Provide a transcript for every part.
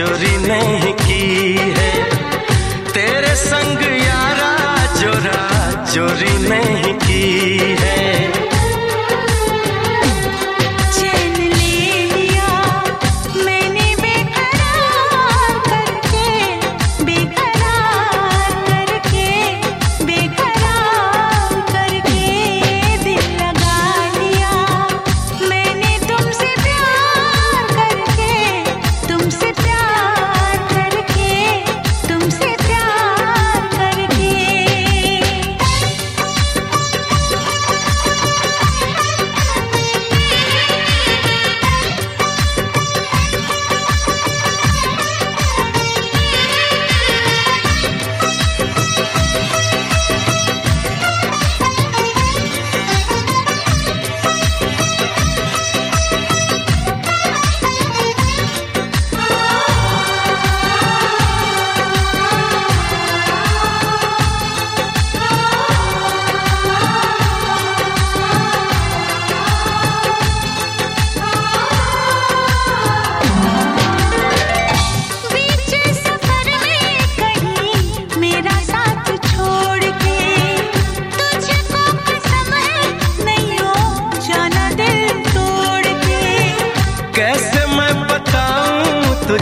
चोरी नहीं की है। तेरे संग यारा चोरा चोरी नहीं की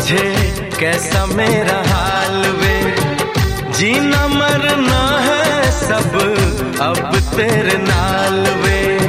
तुझे कैसा मेरा हाल वे? जीना मरना है सब अब तेरे नाल वे।